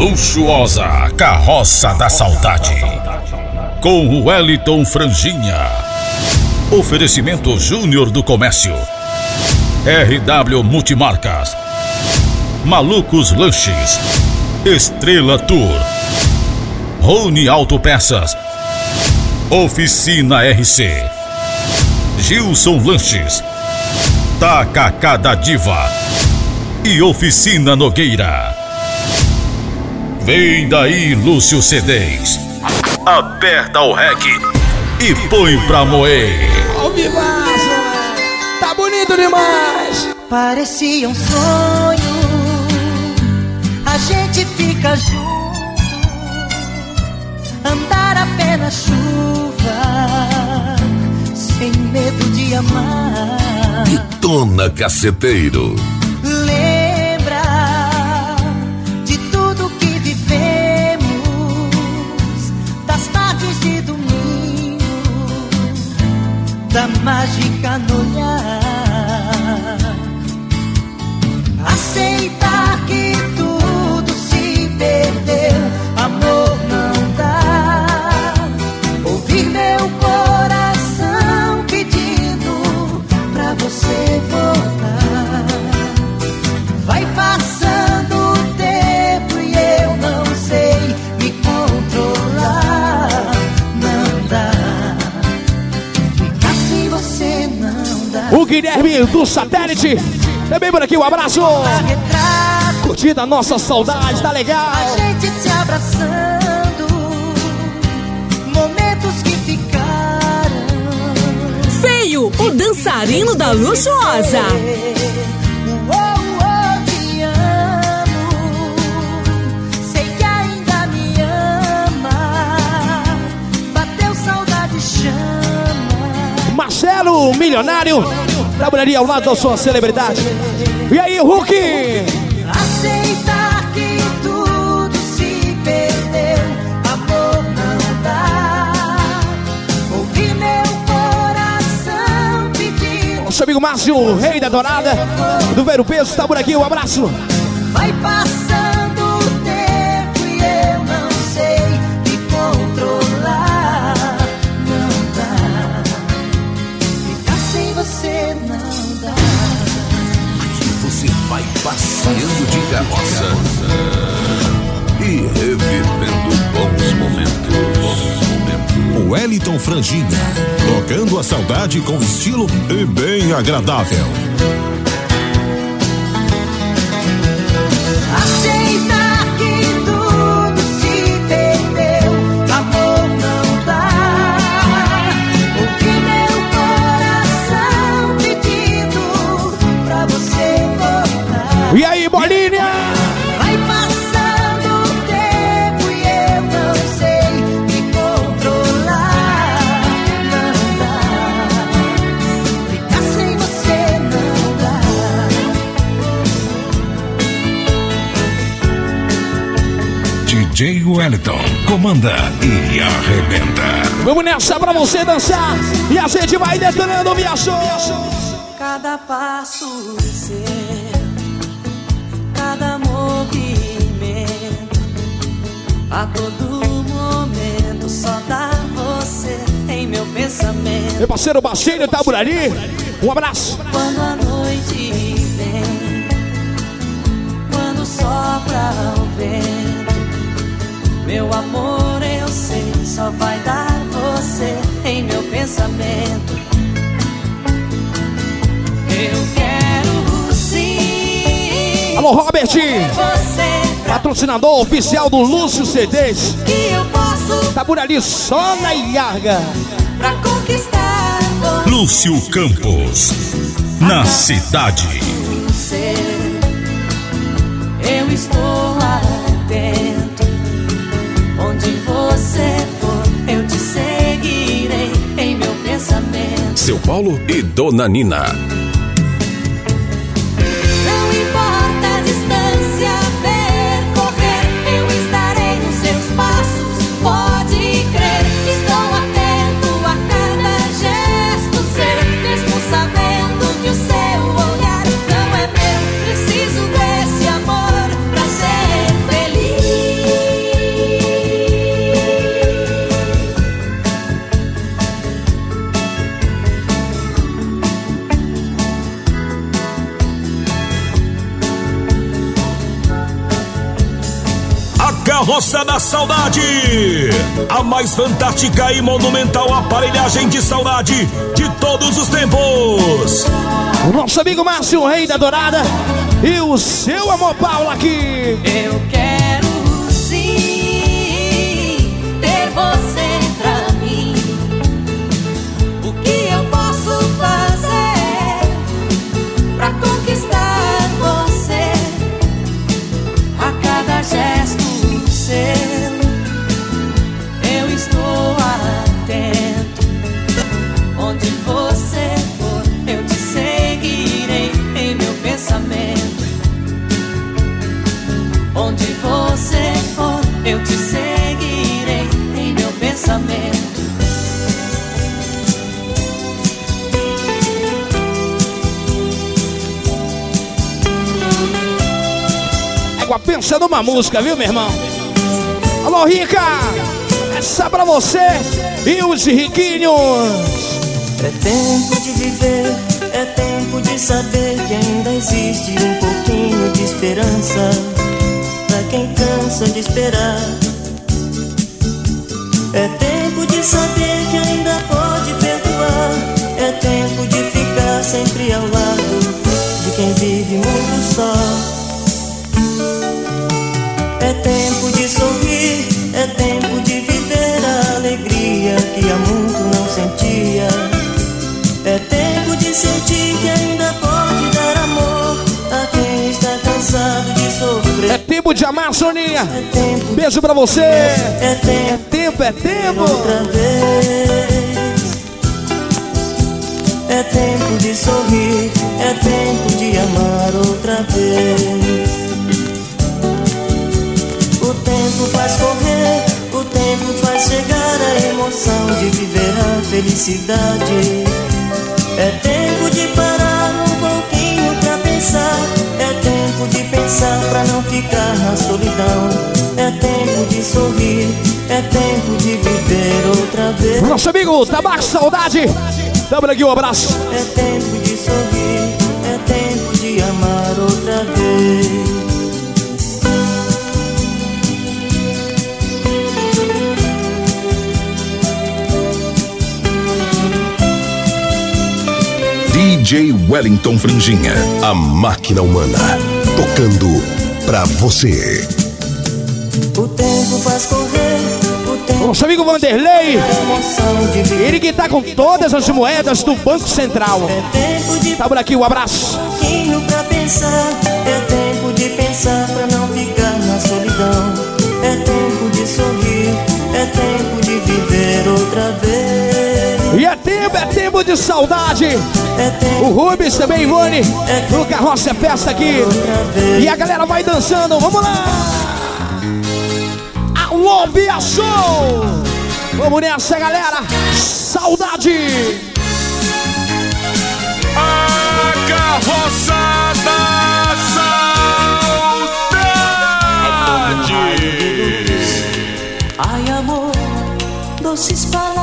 Luxuosa Carroça da Saudade. Com Wellington Franjinha. Oferecimento Júnior do Comércio. RW Multimarcas. Malucos Lanches. Estrela Tour. Rony Autopeças. Oficina RC. Gilson Lanches. Tacacá da Diva. E Oficina Nogueira. Vem daí, Lúcio C10. Aperta o REC e põe pra moer. Ao vivaço, tá bonito demais. Parecia um sonho, a gente fica junto, andar apenas chuva, sem medo de amar. Detona Caceteiro. Mágica no olhar. Aceitar Guilherme do Satélite. Também por aqui, um abraço. Retrato, Curtindo a nossa saudade, tá legal. a gente se abraçando. Momentos que ficaram. Feio, o dançarino da luxuosa. Uou, uou, Marcelo, milionário. Trabalharia ao lado da sua celebridade. E aí, Hulk? Aceitar que tudo se perdeu, amor não dá. Ouvir meu coração pedir, Nosso amigo Márcio, rei da dourada. Do Vero Peso, tá por aqui, um abraço. vai passando Wellington Franjinha, tocando a saudade com estilo e bem agradável. Wellington comanda e arrebenta. Vamos nessa pra você dançar. E a gente vai detonando o viajo. Cada passo seu, cada movimento, a todo momento só dá você em meu pensamento. Meu parceiro Baixeiro tá por ali. Um abraço. Quando a noite vem, quando sopra o vento, meu amor eu sei só vai dar você em meu pensamento. Eu quero sim. Alô, Robert. Você Patrocinador oficial do Lúcio CDs. que eu posso Tá por ali só na Iarga. pra conquistar Lúcio Campos, na cidade. você. Eu estou Paulo e Dona Nina. Da Saudade. A mais fantástica e monumental aparelhagem de saudade de todos os tempos. O nosso amigo Márcio, o rei da dourada. E o seu amor Paulo aqui. Eu Égua, pensa numa música, viu, meu irmão? Alô, Rica! Essa é pra você e os riquinhos. É tempo de viver, é tempo de saber que ainda existe um pouquinho de esperança pra quem cansa de esperar. É tempo de saber que ainda pode perdoar. É tempo de ficar sempre ao lado de quem vive muito só. Sentir que ainda pode dar amor a quem está cansado de É sofrer. tempo de amar, Soninha. É tempo, Beijo pra você. é tempo Tempo é tempo. outra vez. É tempo de sorrir, é tempo de amar outra vez. O tempo faz correr, o tempo faz chegar a emoção de viver a felicidade. É tempo de parar um pouquinho pra pensar. É tempo de pensar pra não ficar na solidão. É tempo de sorrir, é tempo de viver outra vez. Nosso amigo Tabaco Saudade. Tamo aqui um abraço. É tempo de sorrir, é tempo de amar outra vez. DJ Wellington Franjinha. A máquina humana. Tocando pra você. O tempo faz correr, o tempo Nosso amigo Vanderlei. Ele que tá com todas as moedas do Banco Central. É tempo de Tá por aqui, um abraço. pouquinho pra pensar. É tempo de pensar pra não ficar na solidão. De saudade. O Rubens também, Ivone. No Carroça é Festa aqui. E a galera vai dançando. Vamos lá. Alô, Via Show. Vamos nessa, galera. Saudade. A Carroça da Saudade. Ai amor, doces palavras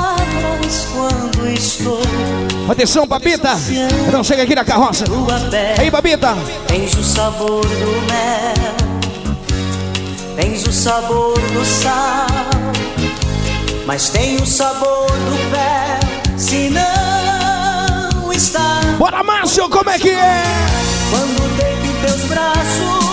Atenção, Papita. Não chega aqui na carroça. Aí, Papita. Tens o sabor do mel, tens o sabor do sal, mas tem o sabor do fel. Se não está, Bora, Márcio, como é que é? quando em teus braços,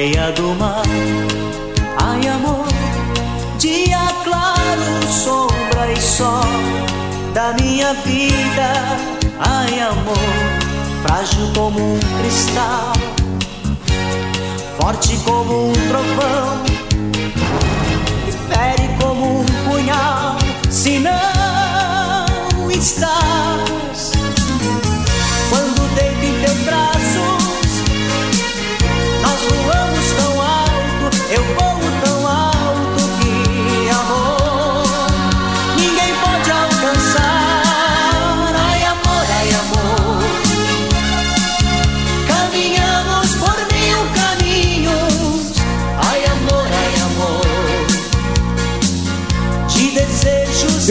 areia do mar. Ai amor, dia claro, sombra e sol da minha vida. Ai amor, frágil como um cristal, forte como um trovão,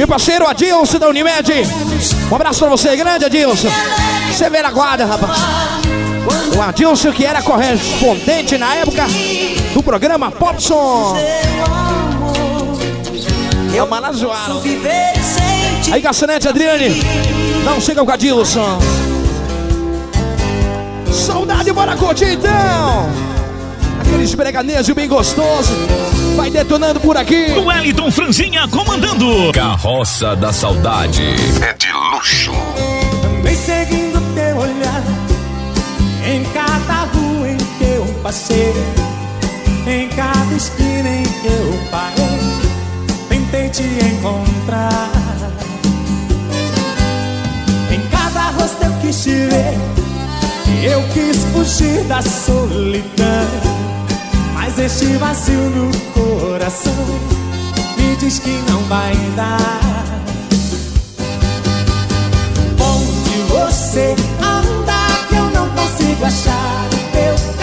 parceiro Adilson da Unimed. Um abraço pra você, grande Adilson. Você vê na guarda, rapaz. O Adilson que era correspondente na época do programa Popson. É. Viver sem ti. Aí, garçonete Adriane. Não siga com o Adilson. Saudade, bora curtir então. Aquele esbreganejo bem gostoso. Vai detonando por aqui. Wellington Franzinha comandando. Carroça da Saudade. É de luxo. Vem seguindo teu olhar em cada rua em que eu passei, em cada esquina em que eu parei, tentei te encontrar. Em cada rosto eu quis te ver, eu quis fugir da solidão, mas este vazio no coração me diz que não vai dar. Onde você anda que eu não consigo achar o teu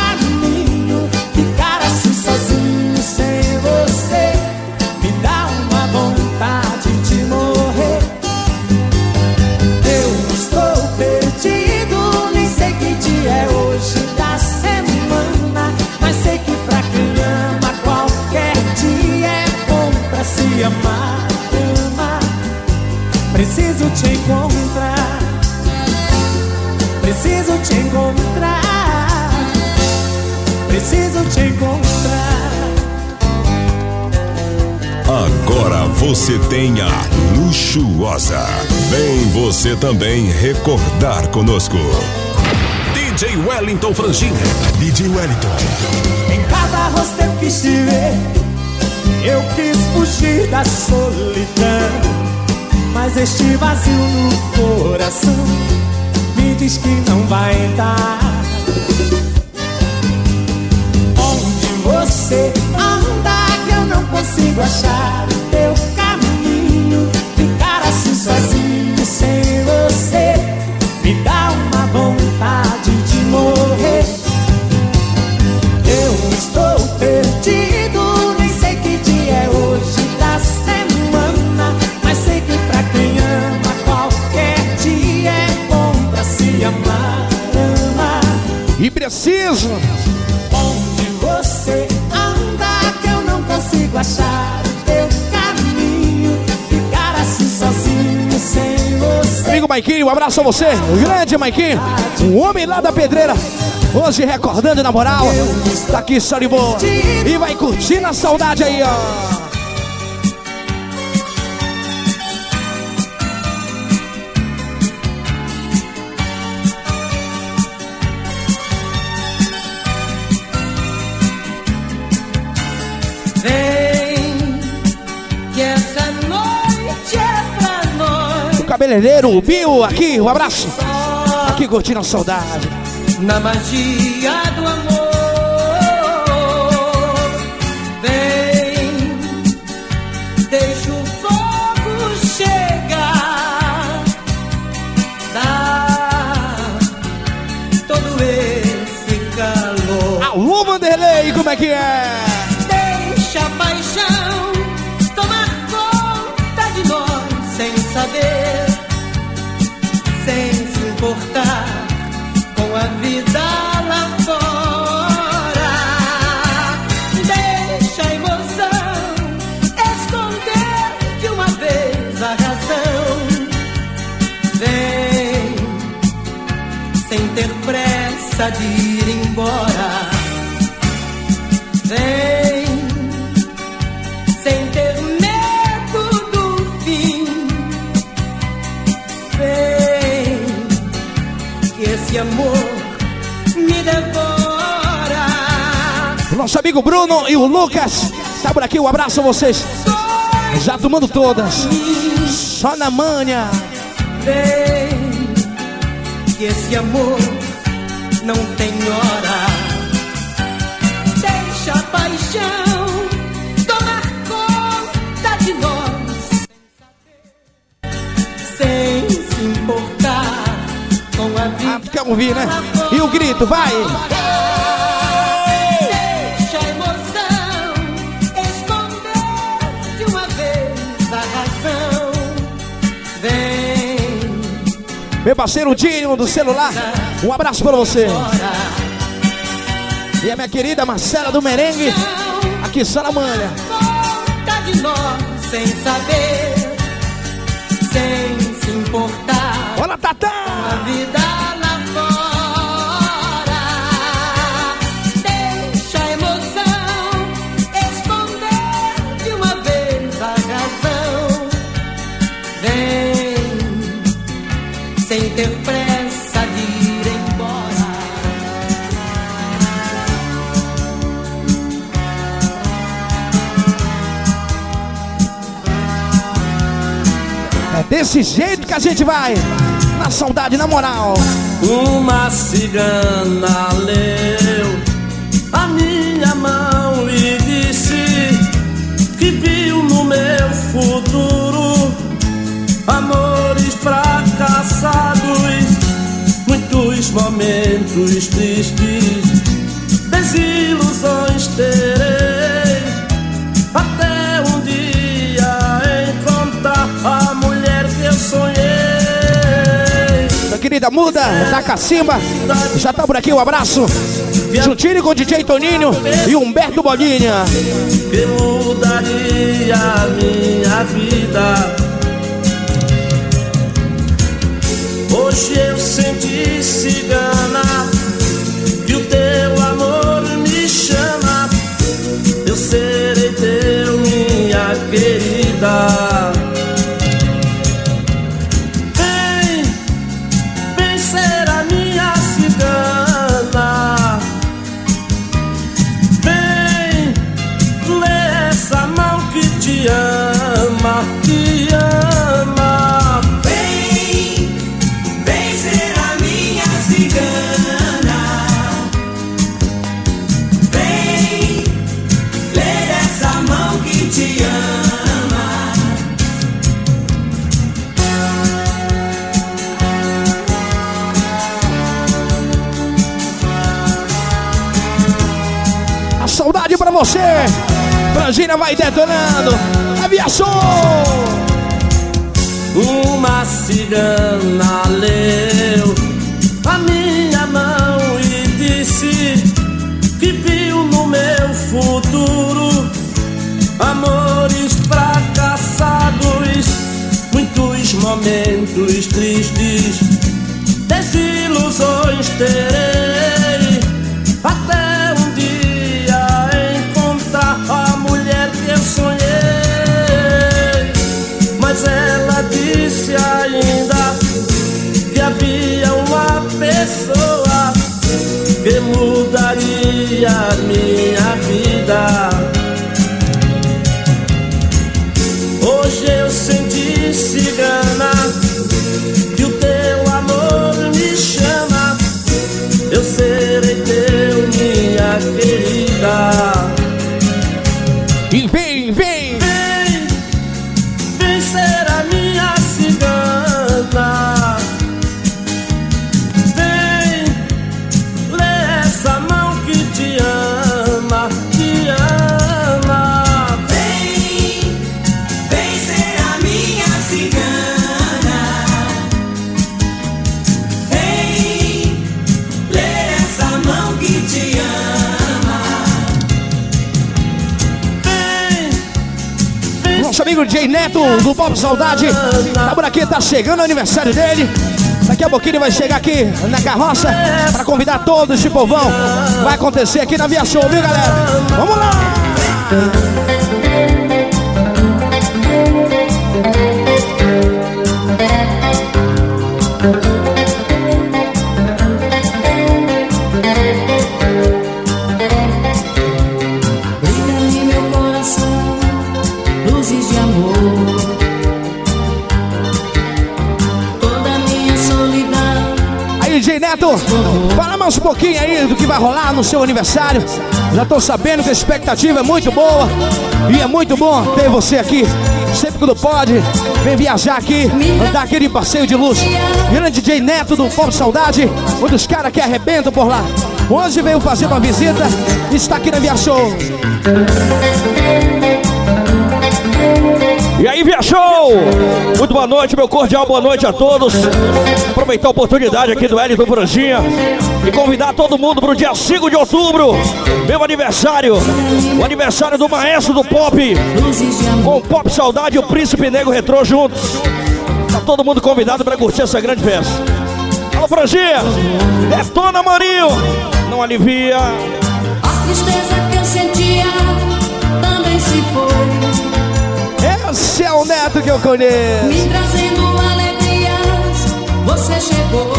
te encontrar. Preciso te encontrar. Preciso te encontrar. Agora você tem a luxuosa. Vem você também recordar conosco. DJ Wellington Franjinha. DJ Wellington. Em cada rosto eu quis te ver. Eu quis fugir da solidão. Mas este vazio no coração me diz que não vai dar. Onde você anda que eu não consigo achar o teu caminho. Ficar assim sozinho sem você preciso. Onde você anda que eu não consigo achar o teu caminho, ficar assim sozinho sem você. Amigo Maiquinho, um abraço a você. O grande Maiquinho. Um homem lá da pedreira. Hoje recordando na moral. Tá aqui só de boa. E vai curtindo a saudade aí, ó. Cabeleireiro, Bill, aqui, um abraço. Aqui curtindo a saudade. na magia do amor. Vem, deixa o fogo chegar, dá todo esse calor. Alô, Vanderlei, como é que é? Vida nosso amigo Bruno e o Lucas. Tá por aqui, um abraço a vocês. Já tomando todas. Só na manha. Vem, que esse amor não tem hora. Deixa a paixão tomar conta de nós, sem se importar com a Ah, vida. quer ouvir, né? E o grito, vai! Meu parceiro Dinho do celular, um abraço pra você. E a minha querida Marcela do Merengue, aqui só na manha. Conta de nós sem saber, sem se importar Olha, com a Tatá! vida É desse jeito que a gente vai. Na saudade, na moral. Uma cigana leu a minha mão e disse que viu no meu futuro amores fracassados, muitos momentos tristes, desilusões terei sonhei. Minha querida Muda, da Cacimba, já tá por aqui, um abraço. Juntinho com o DJ Toninho e Humberto Bolinha. que mudaria a minha vida. Hoje eu senti cigana que o teu amor me chama. Eu serei teu, minha querida. Você. Frangina vai detonando. Aviação! Uma cigana leu a minha mão e disse que viu no meu futuro amores fracassados, muitos momentos tristes, desilusões terei senti amigo DJ Neto do Pop Saudade. Tá por aqui, tá chegando o aniversário dele. Daqui a pouquinho ele vai chegar aqui na carroça para convidar todo esse povão. Vai acontecer aqui na Via Show, viu galera? Vamos lá! Neto, fala mais um pouquinho aí do que vai rolar no seu aniversário. Já tô sabendo que a expectativa é muito boa e é muito bom ter você aqui. Sempre quando pode, vem viajar aqui, dar aquele passeio de luxo. Grande DJ Neto do Pop Saudade, um dos caras que arrebentam por lá. Hoje veio fazer uma visita e está aqui na Via Show. E aí, Via Show! Muito boa noite, meu cordial boa noite a todos. Aproveitar a oportunidade aqui do Hélio do Franjinha e convidar todo mundo para o dia 5 de outubro, meu aniversário, o aniversário do maestro do pop, com Pop Saudade e o Príncipe Negro Retrô juntos. Tá todo mundo convidado para curtir essa grande festa. Alô, Franjinha! Detona, Marinho! Não alivia. A tristeza que eu sentia também se foi. Esse é o Neto que eu conheço. Me trazendo alegrias, você chegou.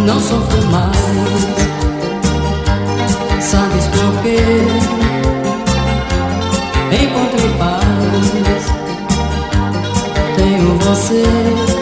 Não sofro mais, sabes por quê? Encontrei paz, tenho você.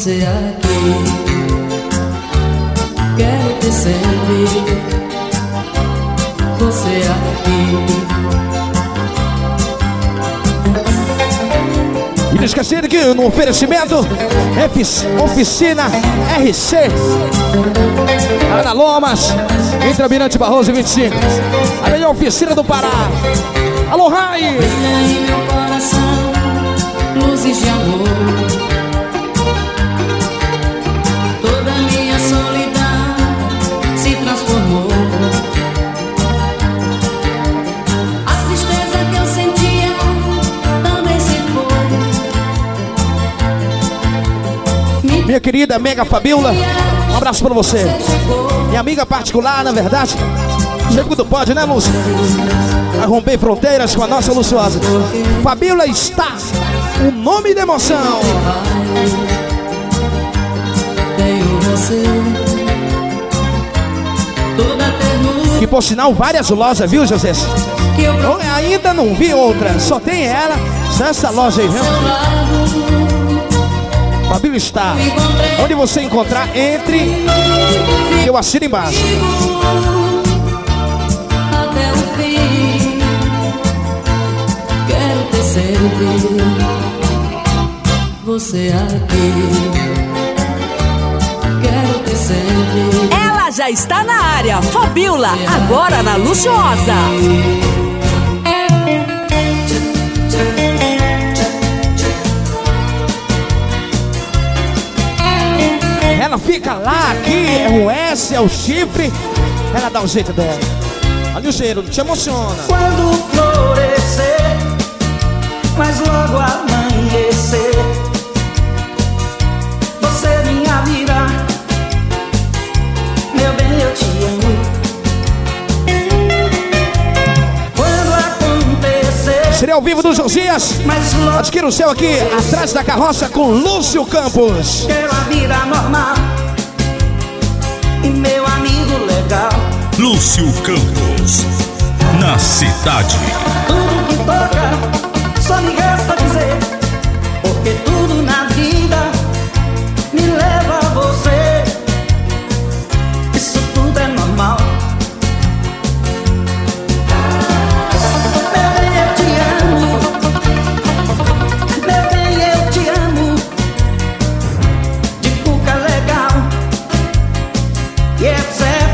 Você aqui. Quero ter sempre você aqui. E não esquecendo que no oferecimento Oficina RC Ana Lomas Entre Almirante Barroso e 25 A melhor oficina do Pará Alô, Rai! Brilha em meu coração luzes de amor. Minha querida Mega Fabiola Um abraço pra você. Minha amiga particular, na verdade Sempre quando pode, né, Lúcia? Vai romper fronteiras com a nossa Luciosa Fabiola está O nome da emoção Tenho você. Toda a ternura E por sinal, várias lojas, viu, José? que eu ainda não vi outra Só tem ela Só essa loja aí, viu? Fabíola está. Onde você encontrar, entre. Eu assino embaixo. até o fim. Quero ter sempre você aqui. Quero ter sempre Ela já está na área. Fabiola, agora na Luxuosa. Lá, aqui, é o S, é o chifre. Ela dá o jeito dela. Olha o cheiro, te emociona. Quando florescer, mas logo amanhecer, você minha vida, meu bem, eu te amo. Quando acontecer, Seria ao vivo do Josias. Adquira o seu aqui, atrás da carroça, com Lúcio Campos. quero a vida normal Lúcio Campos. Na cidade. Tudo que toca, só me resta dizer. Porque tudo na vida me leva a você. Isso tudo é normal. Meu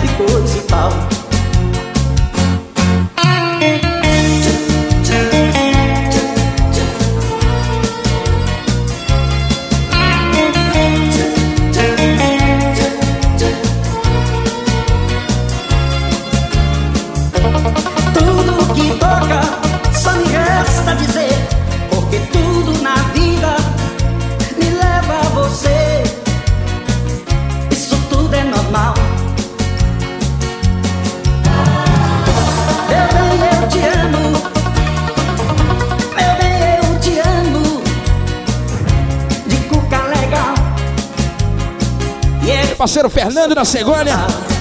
e coisa e tal. Fernando na Segônia.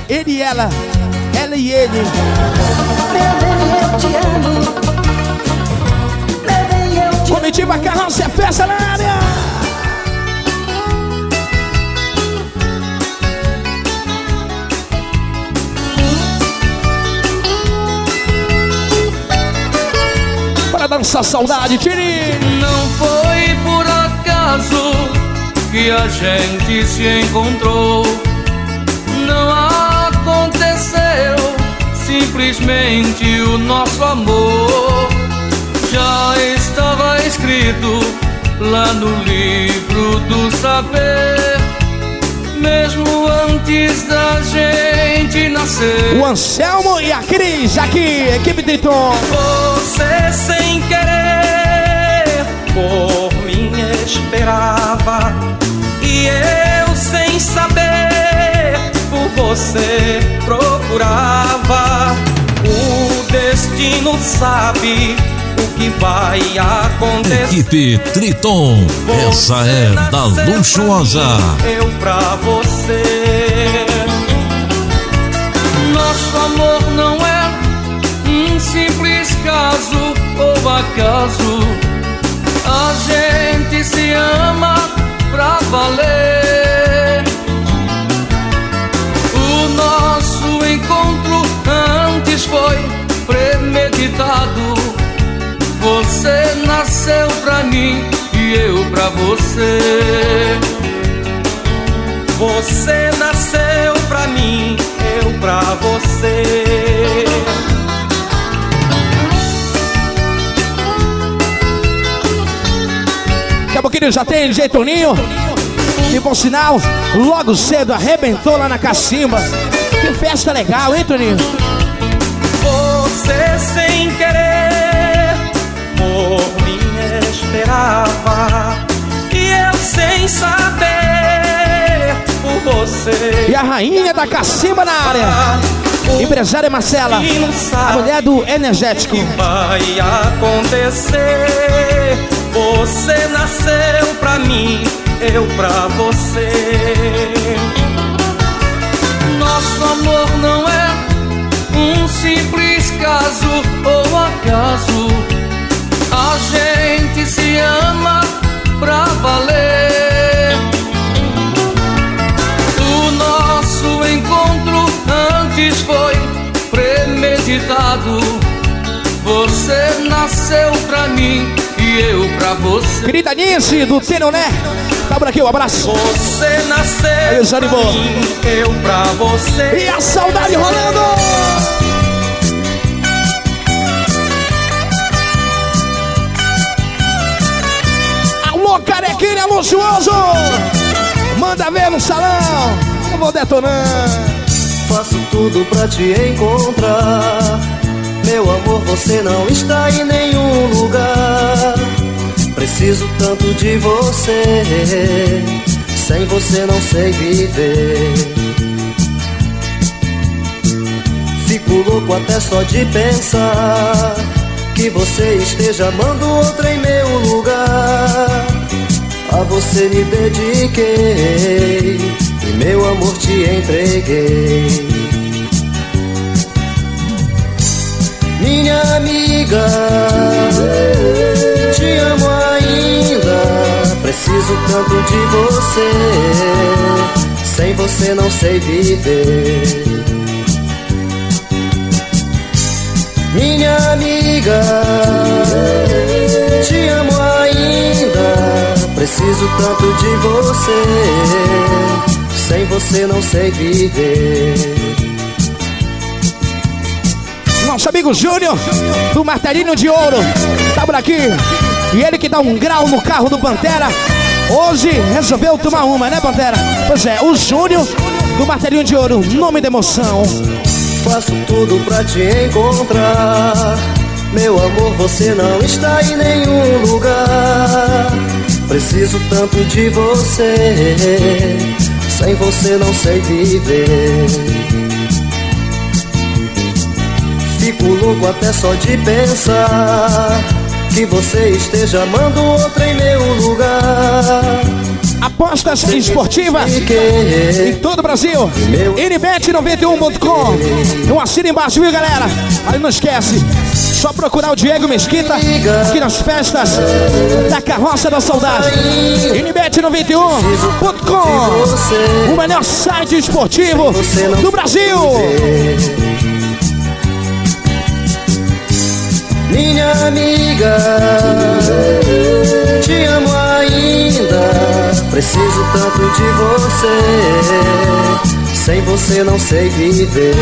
Ele e ela. Ela e ele. Meu bem, eu te amo. Comitiva Carroça é festa na área. Para dançar saudade, Tiri. Não foi por acaso que a gente se encontrou. Simplesmente o nosso amor. Já estava escrito lá no livro do saber. Mesmo antes da gente nascer. O Anselmo e a Cris aqui, equipe Triton. Você sem querer por mim esperava e eu sem saber você procurava. O destino sabe o que vai acontecer. Equipe Triton, essa é da luxuosa. Eu pra você. Nosso amor não é um simples caso ou acaso. A gente se ama pra valer. Nosso encontro antes foi premeditado. Você nasceu pra mim e eu pra você. Você nasceu pra mim, eu pra você. Daqui a pouquinho já tem DJ Toninho. E por sinal, logo cedo arrebentou lá na Cacimba. Que festa legal, hein, Toninho? Você sem querer por mim esperava e eu sem saber por você. E a rainha da Cacimba na área. Empresária Marcela, a mulher do energético. vai acontecer. Você nasceu pra mim, eu pra você. Nosso amor não é um simples caso ou acaso. A gente se ama pra valer. O nosso encontro antes foi premeditado. Você nasceu pra mim e eu pra você. Querida Nice, do Tenoné. Tá por aqui, um abraço. Você nasceu Aí, pra desanimou. mim, eu pra você. E a saudade rolando. Alô, carequinha luxuoso. Manda ver no salão. Eu vou detonando. Faço tudo pra te encontrar. Meu amor, você não está em nenhum lugar. Preciso tanto de você. Sem você não sei viver. Fico louco até só de pensar que você esteja amando outra em meu lugar. A você me dediquei e meu amor te entreguei. Minha amiga, te amo. Preciso tanto de você. Sem você não sei viver. Minha amiga, te amo ainda. Preciso tanto de você. Sem você não sei viver. Nosso amigo Júnior, do Martelinho de Ouro, tá por aqui. E ele que dá um grau no carro do Pantera. Hoje resolveu tomar uma, né, Pantera? Pois é, o Júnior do Martelinho de Ouro, nome da emoção. Faço tudo pra te encontrar. Meu amor, você não está em nenhum lugar. Preciso tanto de você. Sem você não sei viver. Fico louco até só de pensar que você esteja amando outra em meu lugar. Apostas esportivas em todo o Brasil. NBet91.com. Não assina embaixo, viu, galera? Aí não esquece. Só procurar o Diego Mesquita aqui nas festas da Carroça da Saudade. NBet91.com. O melhor site esportivo do Brasil. Minha amiga, te amo ainda. Preciso tanto de você. Sem você não sei viver.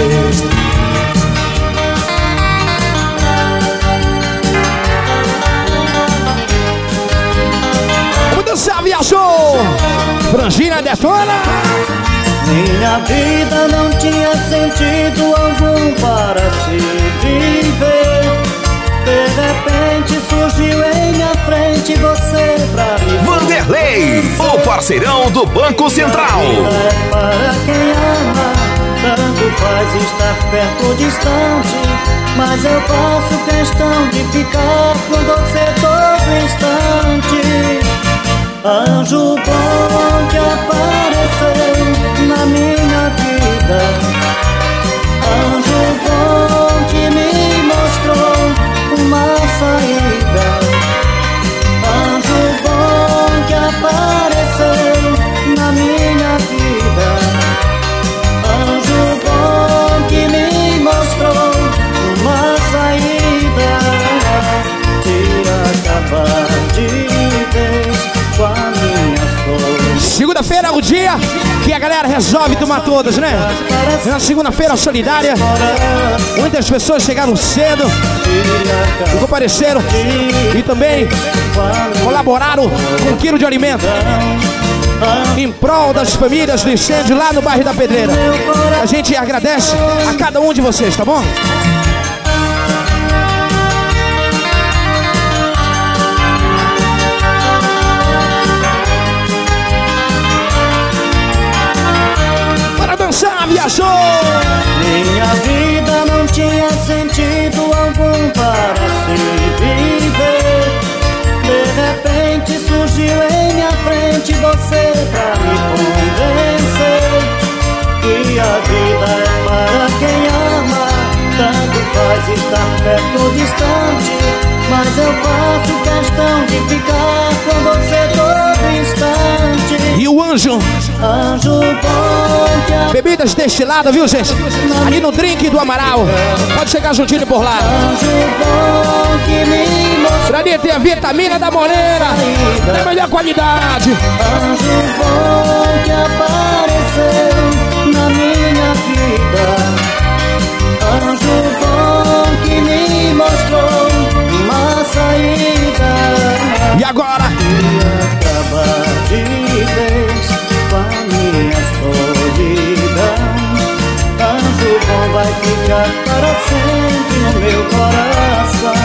Vamos dançar, viajou! Frangina detona! Minha vida não tinha sentido algum para se viver. De repente surgiu em minha frente você pra me Vanderlei, o parceirão do Banco Central. É para quem ama, tanto faz estar perto ou distante. Mas eu faço questão de ficar com você todo instante. Anjo bom que apareceu na minha vida. Anjo bom que me mostrou Segunda-feira é o dia que a galera resolve tomar todas, né? É uma segunda-feira solidária. Muitas pessoas chegaram cedo e compareceram e também colaboraram com um quilo de alimento em prol das famílias do incêndio lá no bairro da Pedreira. A gente agradece a cada um de vocês, tá bom? Viajou! Minha vida não tinha sentido algum para se viver. De repente surgiu em minha frente você pra me convencer que a vida é para quem ama. Tanto faz estar perto ou distante, bebidas destiladas, viu, gente? Ali no drink do Amaral. Pode chegar juntinho por lá. Pra ali tem a vitamina da Moreira. Da melhor qualidade. Uma saída. E agora? Sempre no meu coração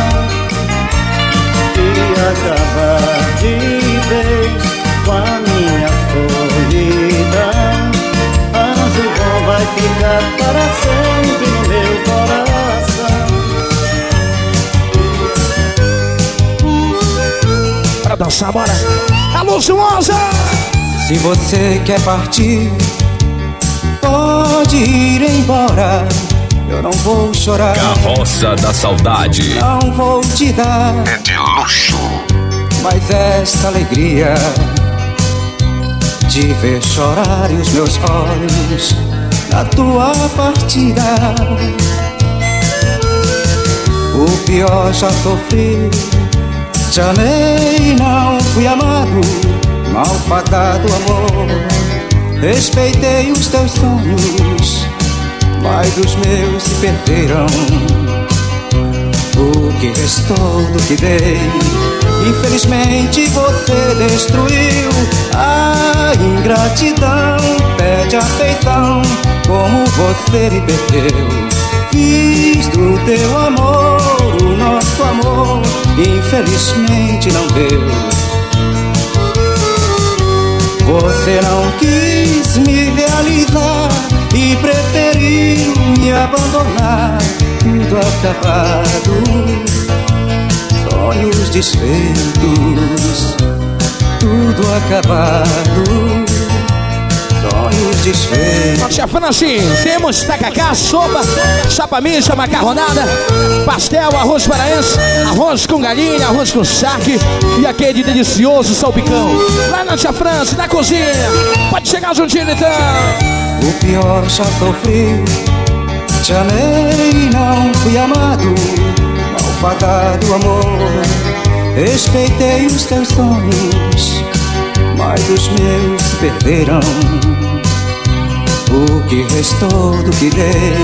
e acabar de vez com a minha solidão. Anjo bom vai ficar para sempre no meu coração. Para dançar, bora. Alô, Suosa! Se você quer partir, pode ir embora. Eu não vou chorar, Carroça da Saudade. não vou te dar É de luxo. mais esta alegria de ver chorar os meus olhos na tua partida. O pior já sofri, te amei, não fui amado, malfadado amor. Respeitei os teus sonhos, mas os meus se perderam. O que restou do que dei? Infelizmente você destruiu a ingratidão. Pede afeição, como você me perdeu. Fiz do teu amor o nosso amor, infelizmente não deu. Você não quis me abandonar, tudo acabado, sonhos desfeitos. tudo acabado. Sonhos desfeitos. Tia Franci, temos tacacá, sopa, chapa mista, macarronada, pastel, arroz paraense, arroz com galinha, arroz com charque e aquele delicioso salpicão. Lá na Tia Franci, na cozinha. Pode chegar juntinho então. O pior já sofri. Te amei e não fui amado. Malfadado amor. Respeitei os teus sonhos, mas os meus perderam. O que restou do que dei,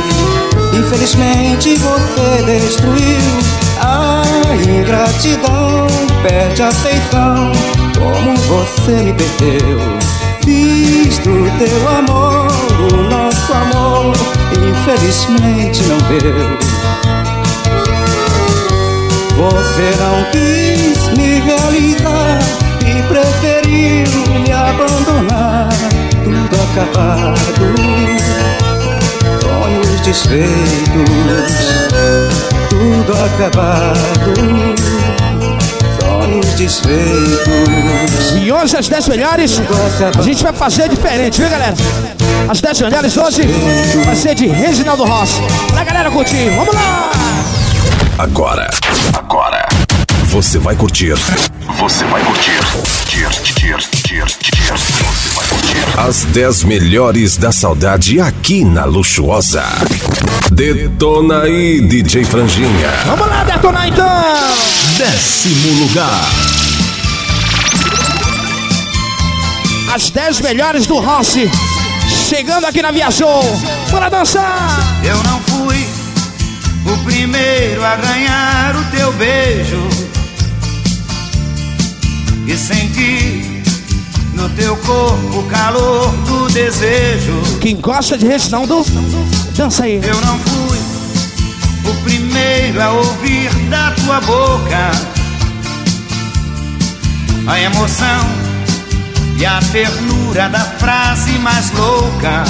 infelizmente você destruiu. A ingratidão perde afeição, como você me perdeu. Fiz do teu amor o nosso amor, infelizmente não deu. Você não quis me realizar e preferiu me abandonar. Tudo acabado, sonhos desfeitos. Tudo acabado. E hoje as 10 melhores a gente vai fazer diferente, viu galera? As 10 melhores hoje vai ser de Reginaldo Rossi. Pra galera curtir, vamos lá! Agora, agora, você vai curtir. Você vai curtir. Tir, tir, tir, tir. Você vai curtir. As 10 melhores da saudade aqui na Luxuosa. Detona aí, DJ Franjinha. Vamos lá detonar então! Décimo lugar. As 10 melhores do Rossi. Chegando aqui na Via Show. Bora dançar! Eu não fui o primeiro a ganhar o teu beijo e senti no teu corpo o calor do desejo. Quem gosta de Reginaldo, dança aí. Eu não fui o primeiro a ouvir da tua boca a emoção e a ternura da frase mais louca.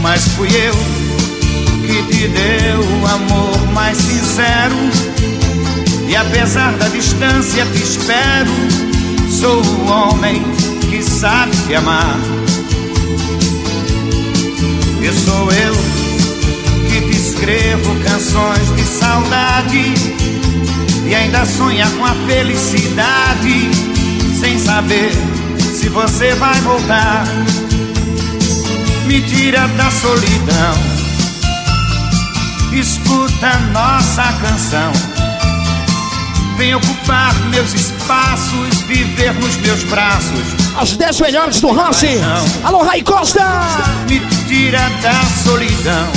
Mas fui eu que te deu o amor mais sincero. E apesar da distância te espero. Sou o homem que sabe te amar. E sou eu que te escrevo canções de saudade. E ainda sonha com a felicidade. Sem saber se você vai voltar. Me tira da solidão escuta nossa canção. Vem ocupar meus espaços, viver nos meus braços. As 10 melhores do Rossi. Alô, Rai Costa! Me tira da solidão.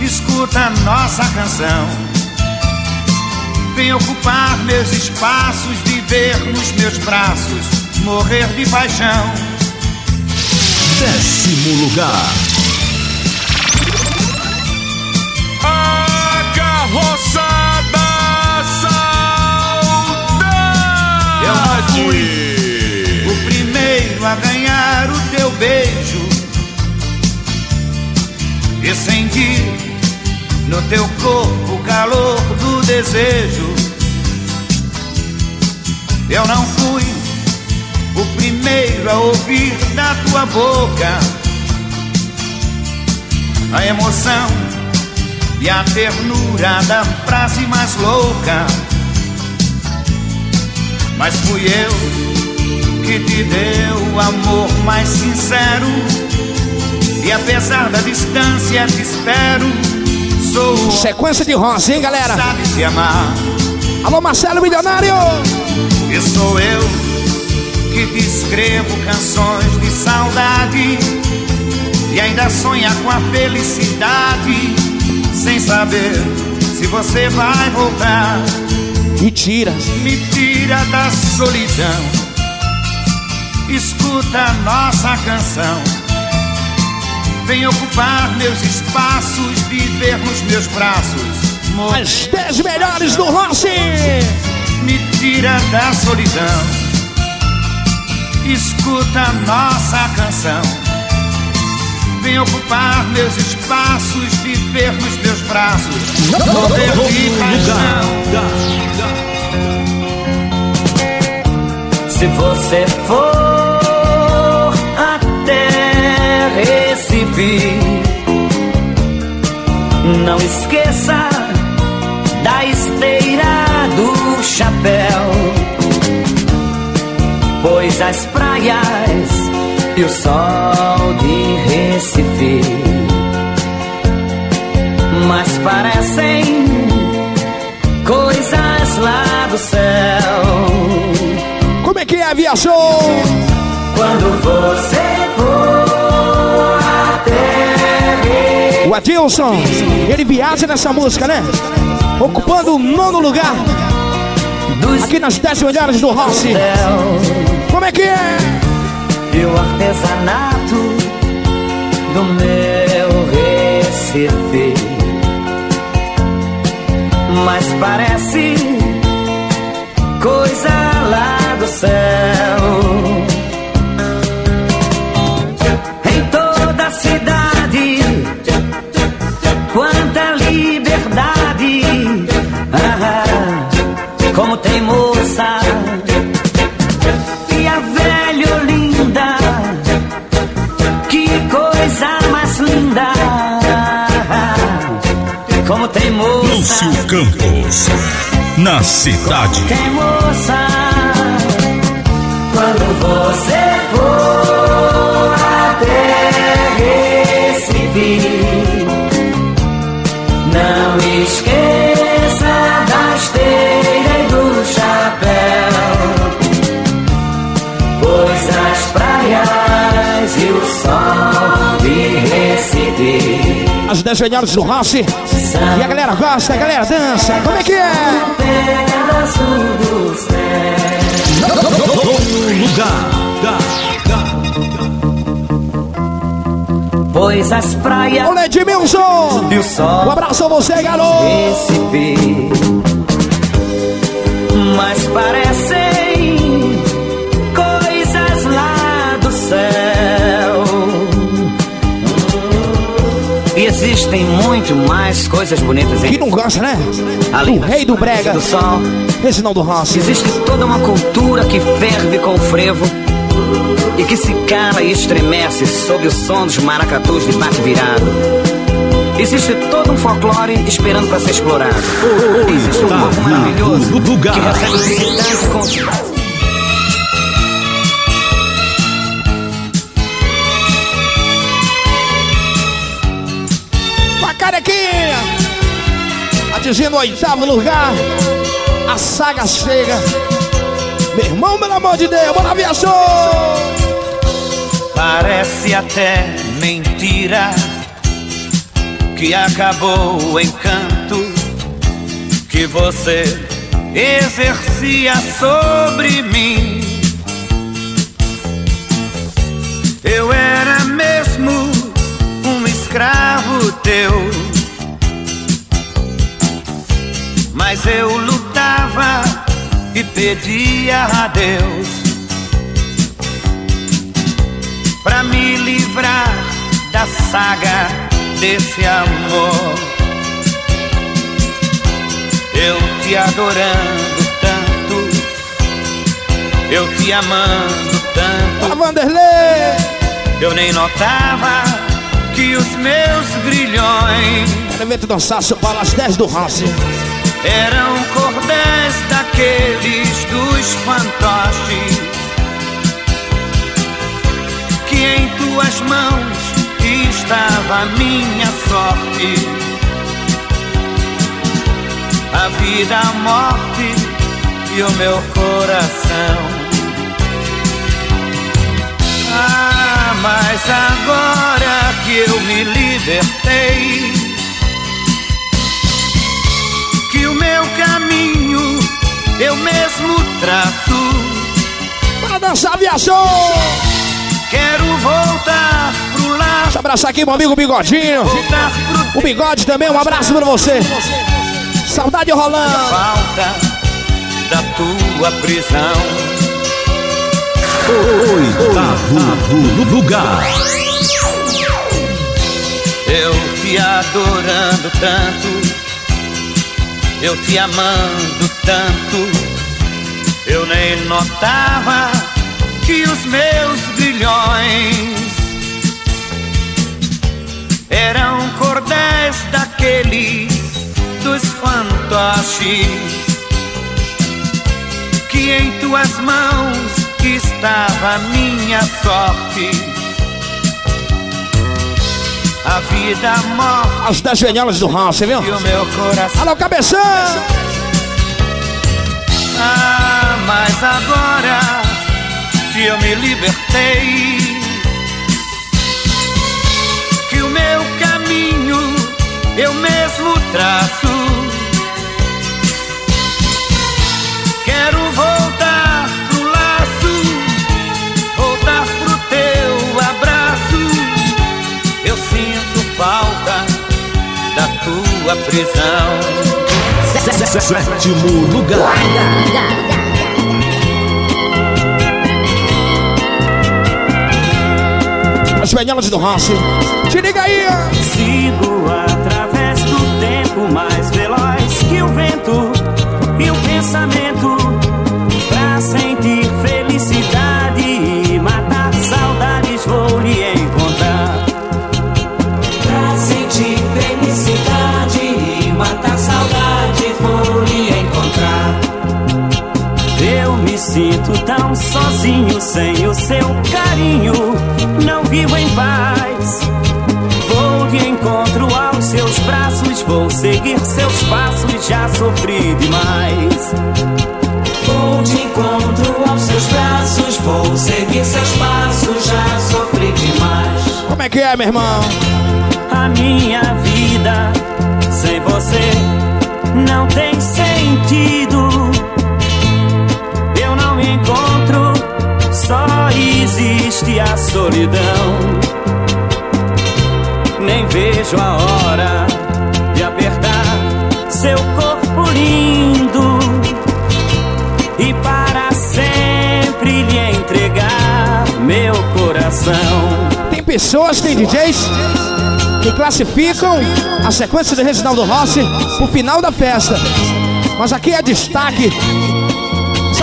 Escuta nossa canção. Vem ocupar meus espaços, viver nos meus braços, morrer de paixão. Décimo lugar. A carroçada Eu saudade. fui o primeiro a ganhar o teu beijo e senti no teu corpo o calor do desejo. Eu não fui o primeiro a ouvir da tua boca a emoção e a ternura da frase mais louca. Mas fui eu que te deu o amor mais sincero. E apesar da distância te espero. Sou Sequência de Rossi, hein, galera? sabe te amar. Alô, Marcelo Milionário! E sou eu que te escrevo canções de saudade. E ainda sonha com a felicidade. Sem saber se você vai voltar. Me tira. Me tira da solidão. Escuta nossa canção. Vem ocupar meus espaços, viver nos meus braços. As 10 melhores do Rossi. Me tira da solidão. Escuta nossa canção. Vem ocupar meus espaços, viver nos meus braços. Morrer de paixão. Se você for até Recife, não esqueça chapéu, pois as praias e o sol de Recife, mas parecem coisas lá do céu. Como é que é, aviação? Quando você for até O Adilson, ele viaja nessa música, né? Ocupando o nono lugar aqui nas 10 melhores do Rossi. Como é que é? e o artesanato do meu Recife. Mas parece coisa como tem moça e a velha Olinda. Que coisa mais linda. Como tem moça. Lúcio Campos, na cidade. Tem moça quando você for até Recife. Não esqueça As 10 melhores do Rossi. E a galera gosta, a galera dança. Como é que é? No lugar da. Pois as praias Olha, Edmilson! o sol Um abraço a você, garoto! Mas parecem E existem muito mais coisas bonitas em Quem não gosta, né? Além Do rei do brega. do sol. Esse não do Rossi. Existe toda uma cultura que ferve com o frevo e que se cala e estremece sob o som dos maracatus de bate virado. Existe todo um folclore esperando para ser explorado. Existe um tá povo maravilhoso que recebe o visitante Com Atingindo o oitavo lugar. A saga chega. Meu irmão, pelo amor de Deus, bora aviação! Parece até mentira que acabou o encanto que você exercia sobre mim. Eu era mesmo um escravo teu, mas eu lutava e pedia a Deus pra me livrar da saga desse amor. Eu te adorando tanto, eu te amando tanto. Para Vanderlei! Eu nem notava que os meus grilhões Evento dançaço para as 10 do Rossi. Eram cordéis daqueles dos fantoches que em tuas mãos estava a minha sorte, a vida, a morte e o meu coração. Ah, mas agora que eu me libertei, meu caminho eu mesmo traço. Para dançar aviação! Quero voltar pro lar, Deixa eu abraçar aqui meu amigo Bigodinho. O Bigode também, um abraço para você. Saudade rolando. falta da tua prisão. Oitavo lugar. Eu te adorando tanto, eu te amando tanto, Eu nem notava que os meus bilhões eram cordéis daqueles dos fantoches que em tuas mãos estava minha sorte. A vida, a morte As 10 velholas do House, viu? e o meu coração. Alô, cabeção! Ah, mas agora que eu me libertei, que o meu caminho eu mesmo traço. Tua prisão. Sétimo lugar. As velholas do House. Te liga aí! Sigo através do tempo mais veloz que o vento e o pensamento tão sozinho sem o seu carinho, não vivo em paz. Vou de encontro aos seus braços, vou seguir seus passos, já sofri demais. Vou de encontro aos seus braços, vou seguir seus passos, já sofri demais. Como é que é, meu irmão? A minha vida sem você não tem sentido. Encontro, só existe a solidão. Nem vejo a hora de apertar seu corpo lindo e para sempre lhe entregar meu coração. Tem pessoas, tem DJs que classificam a sequência do Reginaldo Rossi pro final da festa. Mas aqui é destaque.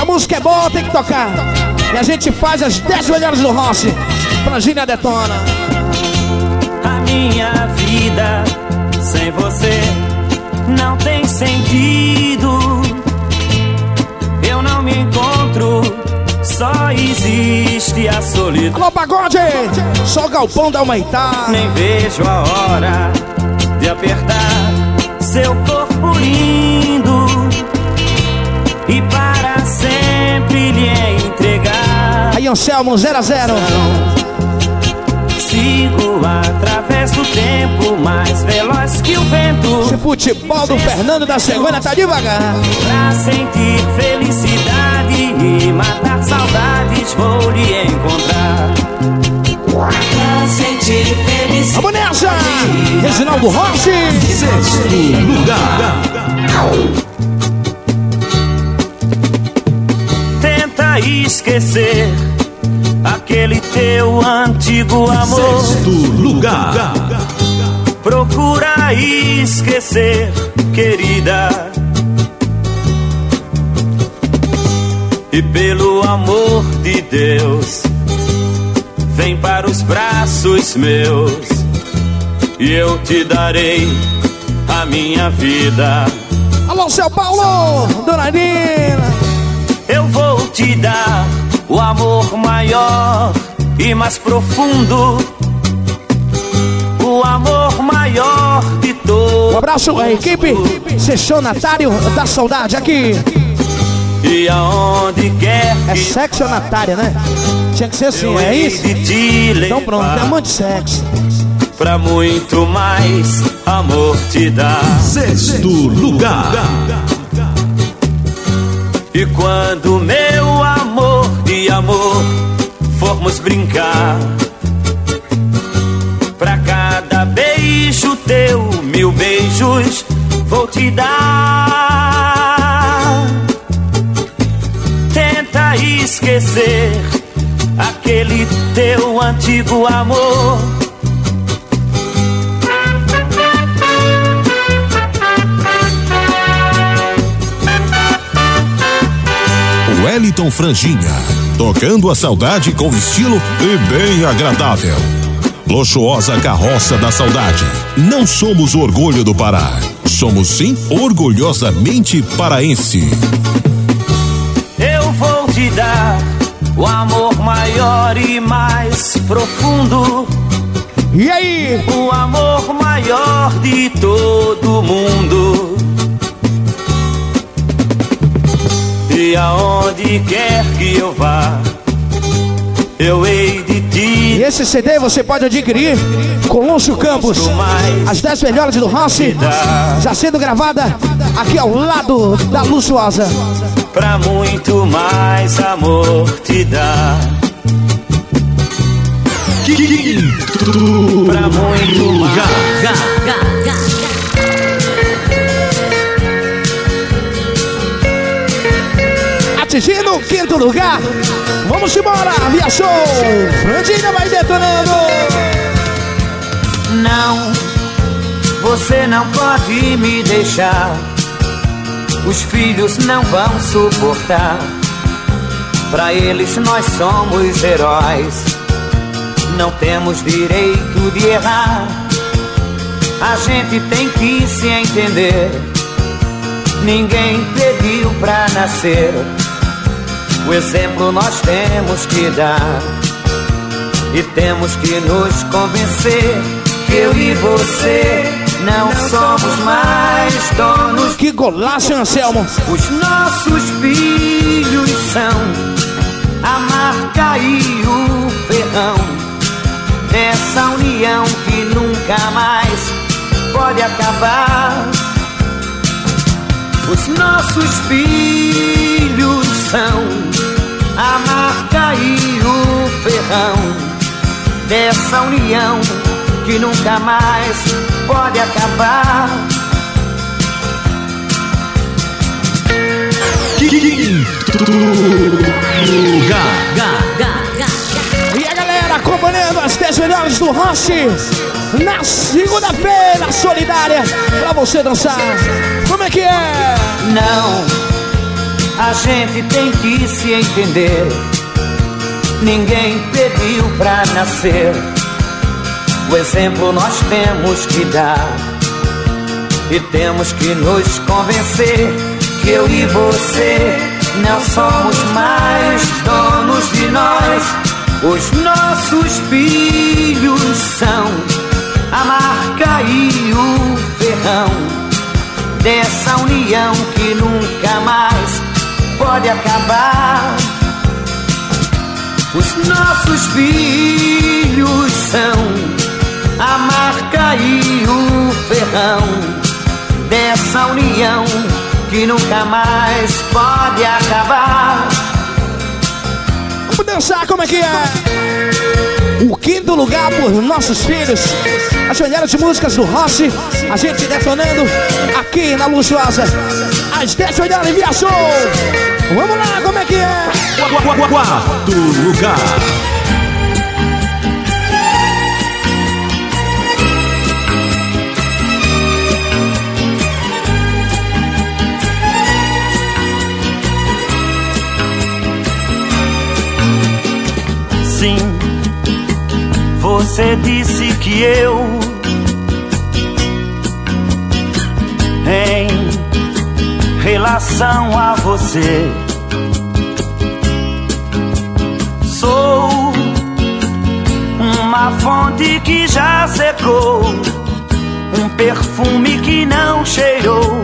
Essa música é boa, tem que tocar. E a gente faz as 10 melhores do Rossi. Frangília detona. A minha vida sem você não tem sentido. Eu não me encontro, só existe a solidão. Alô, pagode! Só galpão da Humaitá. Nem vejo a hora de apertar seu corpo lindo e para Aí, Anselmo, 0 a 0 Sigo através do tempo mais veloz que o vento. Esse futebol do Fernando da Cegonha tá devagar. Pra sentir felicidade e matar saudades, vou lhe encontrar. Pra sentir felicidade. Vamos nessa! Reginaldo Rossi! Sexto lugar. Esquecer aquele teu antigo amor. Sexto lugar. Procura esquecer, querida. E pelo amor de Deus, vem para os braços meus e eu te darei a minha vida. Alô, seu Paulo! Dona Nina! Te dar o amor maior e mais profundo. O amor maior de todos. Um abraço à equipe Sessionatário da Saudade aqui. E aonde quer É que seccionatária, né? Tinha que ser assim, é isso? Então pronto, um monte de sexo. Pra muito mais amor te dar. Sexto lugar. E quando meu amor de amor formos brincar, pra cada beijo teu, mil beijos vou te dar. Tenta esquecer aquele teu antigo amor. Milton Franjinha, tocando a saudade com estilo e bem agradável. Luxuosa carroça da saudade. Não somos o orgulho do Pará. Somos sim orgulhosamente paraense. Eu vou te dar o amor maior e mais profundo. E aí? O amor maior de todo mundo. E aonde quer que eu vá, eu hei de ti. E esse CD você pode adquirir com Lúcio Campos. As 10 melhores do Rossi, já sendo gravada aqui ao lado da Luxuosa. Pra muito mais amor te dar. Pra muito mais. Atingindo o quinto lugar. Vamos embora, via show. Frandinha vai detonando. Não, você não pode me deixar. Os filhos não vão suportar. Pra eles nós somos heróis. Não temos direito de errar. A gente tem que se entender. Ninguém pediu pra nascer. O exemplo nós temos que dar. E temos que nos convencer que eu e você não somos mais donos. Que golaço, Anselmo! Os nossos filhos são a marca e o ferrão dessa união que nunca mais pode acabar. Os nossos filhos a marca e o ferrão dessa união que nunca mais pode acabar. E a galera acompanhando as 10 melhores do Rossi na segunda-feira solidária pra você dançar. Como é que é? Não, a gente tem que se entender. Ninguém pediu pra nascer. O exemplo nós temos que dar. E temos que nos convencer que eu e você não somos mais donos de nós. Os nossos filhos são a marca e o ferrão dessa união que nunca mais pode acabar. Os nossos filhos são a marca e o ferrão dessa união que nunca mais pode acabar. Vamos dançar, como é que é? O quinto lugar por nossos filhos. As melhores músicas do Rossi. A gente detonando aqui na Luxuosa. As 10 melhores via show. Vamos lá, como é que é? Quarto lugar. Você disse que eu em relação a você sou uma fonte que já secou, um perfume que não cheirou,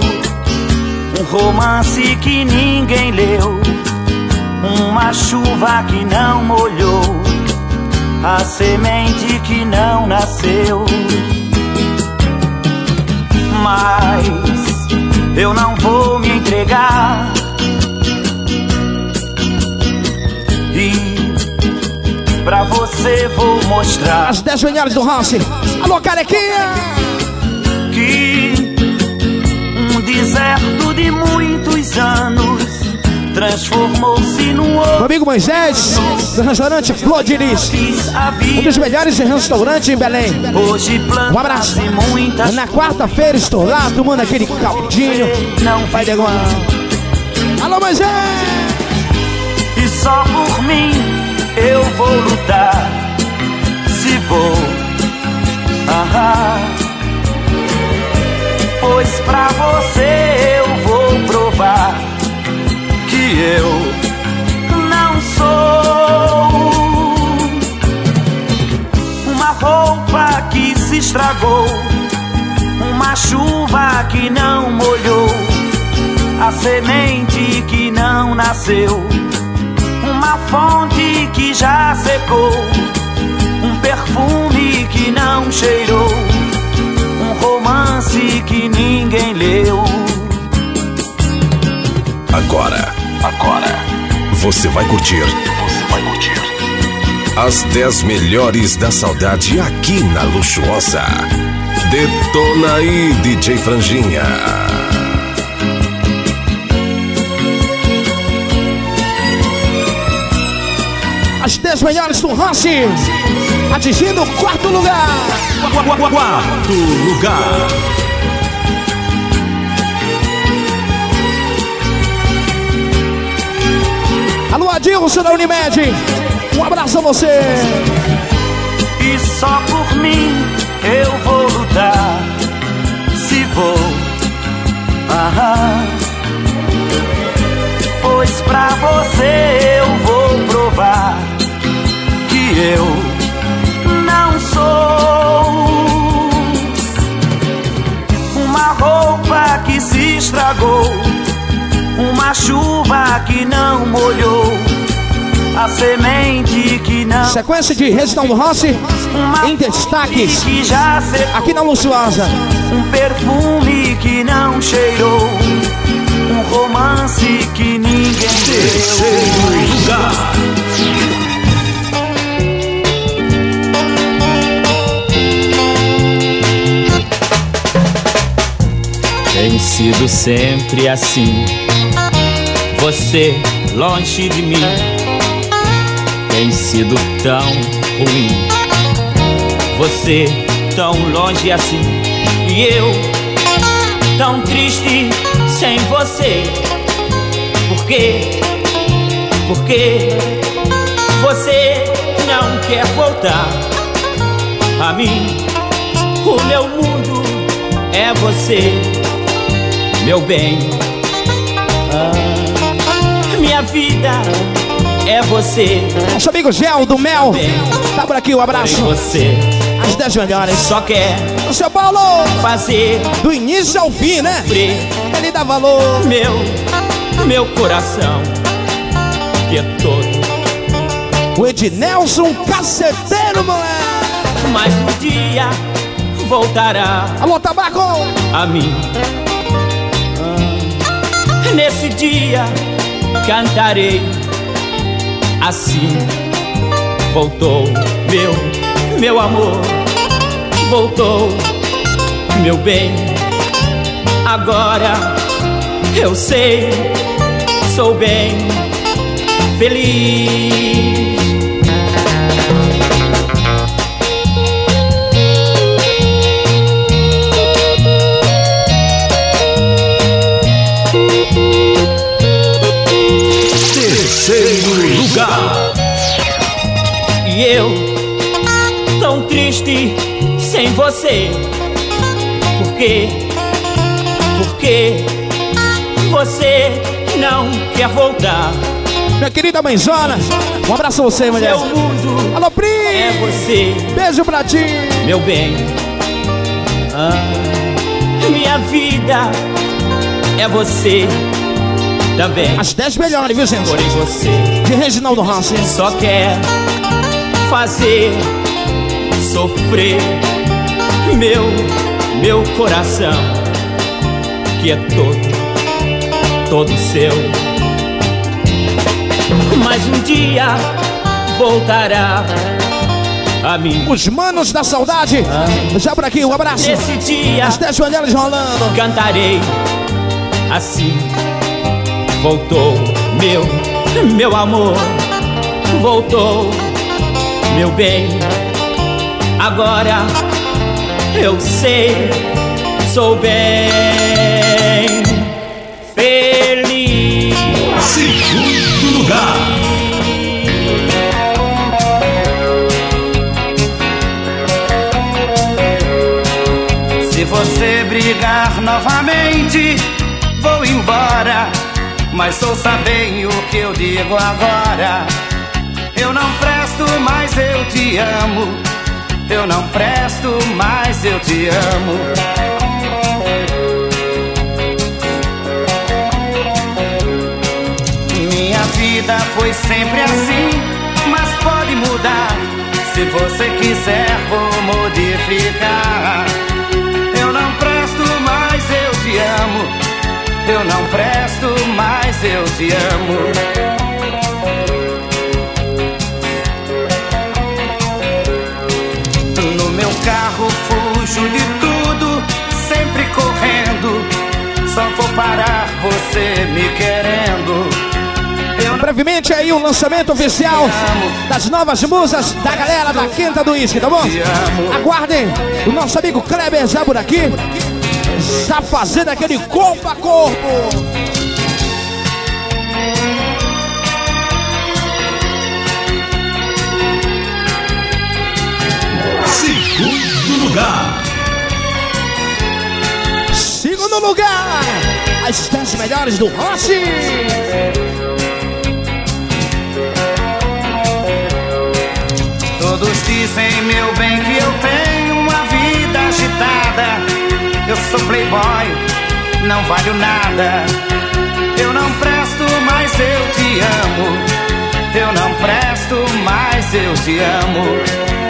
um romance que ninguém leu, uma chuva que não molhou, a semente que não nasceu. Mas eu não vou me entregar. E pra você vou mostrar As 10 melhores do Rossi. Alô, carequinha! que um deserto de muitos anos transformou-se num Meu amigo Moisés, do restaurante Flor de Lis. Um dos melhores restaurantes em Belém. Hoje Um abraço. e Na quarta-feira estou lá tomando aquele caldinho. não Vai, Deguan. Alô, Moisés! só por mim eu vou lutar. Se vou, ah, pois pra você eu vou provar eu não sou uma roupa que se estragou, uma chuva que não molhou, a semente que não nasceu, uma fonte que já secou, um perfume que não cheirou, um romance que ninguém leu. Agora, agora, você vai curtir. Você vai curtir. As 10 melhores da saudade aqui na Luxuosa. Detona aí, DJ Franjinha. As 10 melhores do Rossi. Atingindo o quarto lugar. Quarto lugar. Alô, Adilson da Unimed. Um abraço a você. E só por mim eu vou lutar. Se vou, ah, pois pra você eu vou provar que eu não sou uma roupa que se estragou, uma chuva que não molhou, a semente que não Sequência de Reginaldo Rossi em destaques que já secou. aqui na Luxuosa. Um perfume que não cheirou, um romance que ninguém deu. lugar. Tem sido sempre assim. Você longe de mim tem sido tão ruim. Você tão longe assim e eu tão triste sem você. Por quê? Porque você não quer voltar a mim. O meu mundo é você, meu bem. Vida é você. Nosso amigo Gel do Mel. Tá por aqui, um abraço. Você As 10 melhores. só quer O seu Paulo, fazer do início ao fim, né? Ele dá valor. meu, meu coração que é todo. O Ednelson Caceteiro, moleque. Mas um dia voltará Alô, tabaco. a mim. Ah, Nesse dia cantarei assim. Voltou meu, meu amor. Voltou meu bem. Agora eu sei, sou bem feliz. E eu, tão triste sem você. Por quê? Porque você não quer voltar. Minha querida mãezona, um abraço a você, mulher. Meu mundo Alô, Pri. é você, Beijo pra ti. meu bem. Ah, minha vida é você também. As 10 melhores, viu, gente? Porém você De Reginaldo Rossi. só quer fazer sofrer meu, meu coração que é todo, todo seu. Mas um dia voltará a mim. Os manos da saudade. Já por aqui, um abraço. Nesse dia As 10 melhores rolando. cantarei assim. Voltou meu, meu amor, voltou meu bem. Agora eu sei, sou bem feliz. Segundo lugar. Se você brigar novamente, vou embora. Mas sou bem o que eu digo agora. Eu não prego mas eu te amo. Eu não presto, mas eu te amo. Minha vida foi sempre assim, mas pode mudar. Se você quiser, vou modificar. Eu não presto, mas eu te amo. Eu não presto, mas eu te amo. Fujo de tudo, sempre correndo. Só vou parar você me querendo. Brevemente aí o lançamento oficial das novas musas da galera da Quinta do Whisky, tá bom? Aguardem, o nosso amigo Kleber já por aqui. Está fazendo aquele corpo a corpo. Segundo lugar. Segundo lugar, as 10 melhores do Rossi. Todos dizem, meu bem, que eu tenho uma vida agitada. Eu sou playboy, não valho nada. Eu não presto, mas eu te amo. Eu não presto, mas eu te amo.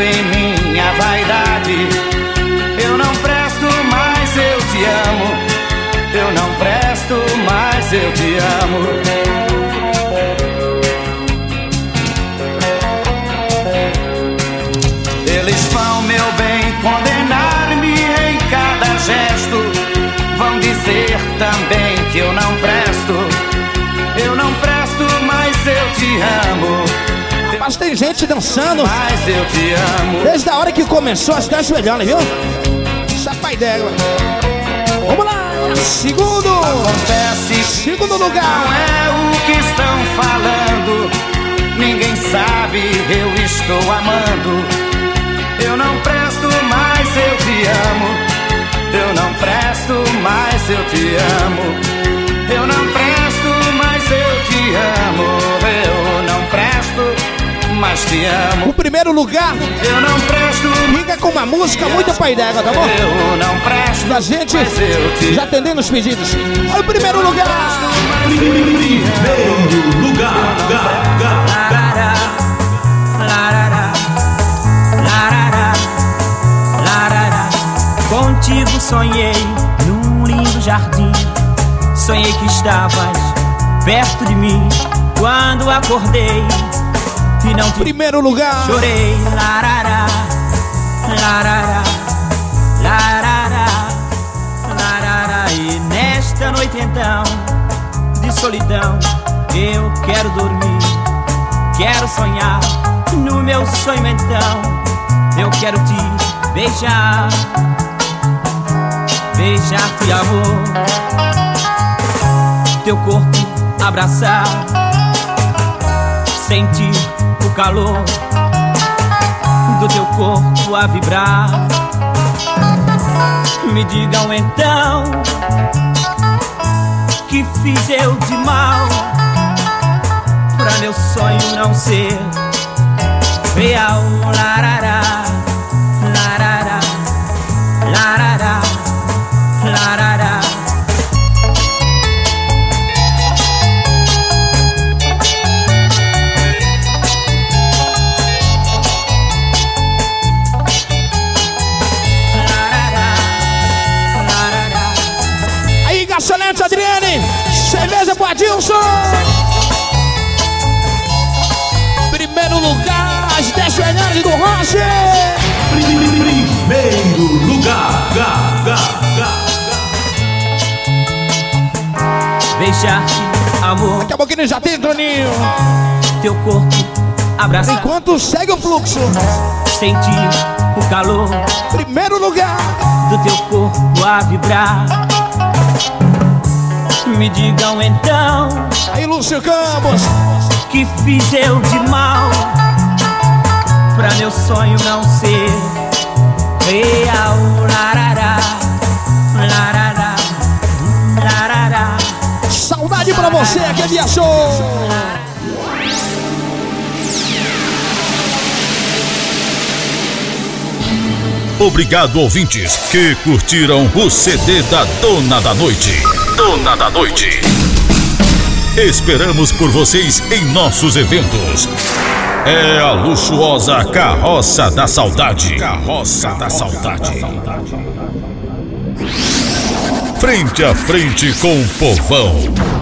Em minha vaidade. Eu não presto, mas eu te amo. Eu não presto, mas eu te amo. Eles vão, meu bem, condenar-me em cada gesto. Vão dizer também que eu não presto. Eu não presto, mas eu te amo. Mas tem gente dançando. Mas eu te amo. Desde a hora que começou, as 10 melhores, viu? Sapai d'égua. Vamos lá, segundo. Acontece Segundo lugar. Não é o que estão falando. Ninguém sabe, eu estou amando. Eu não presto, mas eu te amo. Eu não presto, mas eu te amo. Eu não presto, mas eu te amo. Mas te amo. O primeiro lugar Eu não presto, fica com uma música muito pai d'égua, tá bom? eu não presto. Da gente mas eu te já atendendo os pedidos. Olha o primeiro lugar. Primeiro lugar. Ga, ga, ga. Contigo sonhei num lindo jardim. Sonhei que estavas perto de mim quando acordei e não te Primeiro lugar. chorei. Larará, larará, larará, larará. E nesta noite então de solidão eu quero dormir, quero sonhar. No meu sonho então eu quero te beijar, beijar-te amor, teu corpo abraçar, sentir calor do teu corpo a vibrar. Me digam então que fiz eu de mal pra meu sonho não ser real. Larará, Rossi. Primeiro lugar. Ga, ga, ga, Beijar-te, amor, Daqui a pouquinho já tem, Toninho. teu corpo abraçar, Enquanto segue o fluxo. sentir o calor Primeiro lugar. do teu corpo a vibrar. Me digam então. Aí, Lúcio Campos. Que fiz eu de mal pra meu sonho não ser real. Larará, larará, larará. Saudade pra você, aquele show. Obrigado, ouvintes, que curtiram o CD da Dona da Noite. Dona da Noite. Esperamos por vocês em nossos eventos. É a luxuosa Carroça da Saudade. Carroça da Saudade. Frente a frente com o povão.